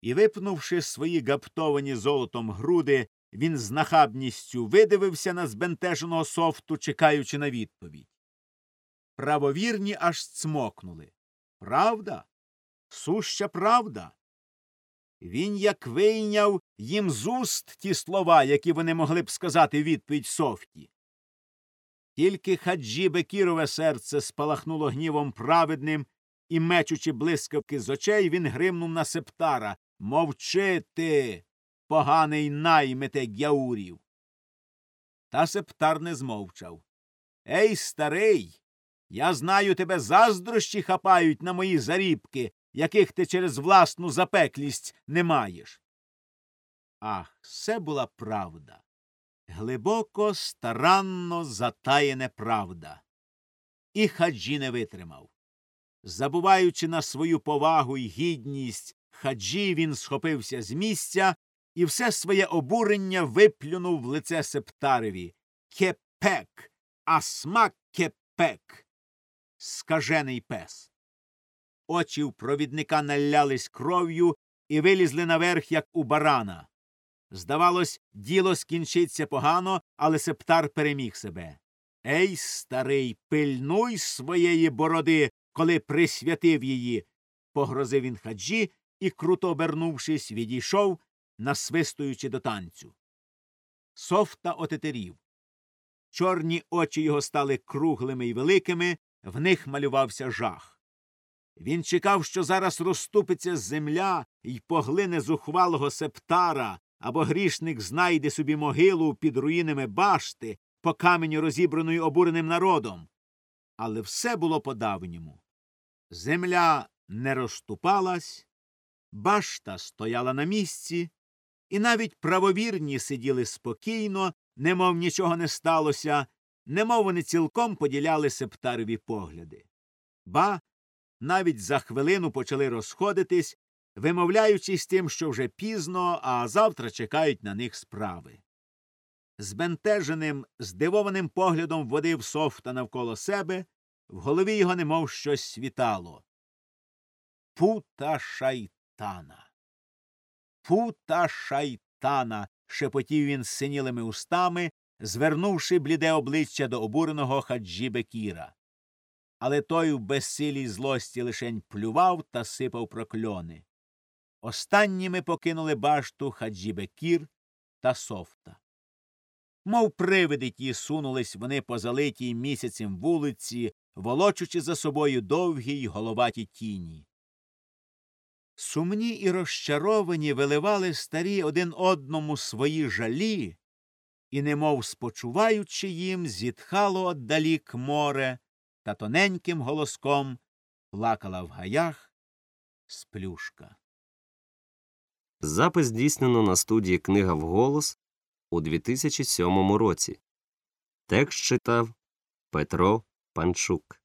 і, випнувши свої гаптовані золотом груди, він з нахабністю видивився на збентеженого софту, чекаючи на відповідь. Правовірні аж цмокнули. Правда? Суща правда. Він як вийняв їм з уст ті слова, які вони могли б сказати відповідь Софті. Тільки хаджі Бекірове серце спалахнуло гнівом праведним, і, мечучи блискавки з очей, він гримнув на септара Мовчи ти, поганий наймите гяурів. Та септар не змовчав. Ей, старий, я знаю, тебе заздрощі хапають на мої зарібки, яких ти через власну запеклість не маєш. Ах, це була правда. Глибоко, старанно затаєне правда. І хаджі не витримав. Забуваючи на свою повагу й гідність, хаджі він схопився з місця і все своє обурення виплюнув в лице септареві. Кепек, асмак кепек. Скажений пес. Очі в провідника налялись кров'ю і вилізли наверх, як у барана. Здавалось, діло скінчиться погано, але септар переміг себе. Ей, старий, пильнуй своєї бороди, коли присвятив її. погрозив він хаджі і, круто обернувшись, відійшов, насвистуючи до танцю. Софта отетерів. Чорні очі його стали круглими й великими, в них малювався жах. Він чекав, що зараз розступиться земля й поглине зухвалого септара, або грішник знайде собі могилу під руїнами башти, по каменю розібраною обуреним народом. Але все було по давньому. Земля не розступалась, башта стояла на місці, і навіть правовірні сиділи спокійно, немов нічого не сталося, немов вони цілком поділяли септарові погляди. Ба, навіть за хвилину почали розходитись, вимовляючись тим, що вже пізно, а завтра чекають на них справи. Збентеженим, здивованим поглядом водив софта навколо себе, в голові його немов щось світало. Пута шайтана. Пута шайтана. шепотів він синілими устами, звернувши бліде обличчя до обуреного хаджі Бекіра. Але той в безсилій злості лишень плював та сипав прокльони. Останніми покинули башту хаджі Бекір та софта. Мов привиди ті сунулись вони по залитій місяцем вулиці, волочучи за собою довгі й головаті тіні. Сумні і розчаровані виливали старі один одному свої жалі, і, немов спочуваючи їм, зітхало отдалік море та тоненьким голоском плакала в гаях сплюшка. Запис здійснено на студії Книга вголос у 2007 році. Текст читав Петро Панчук.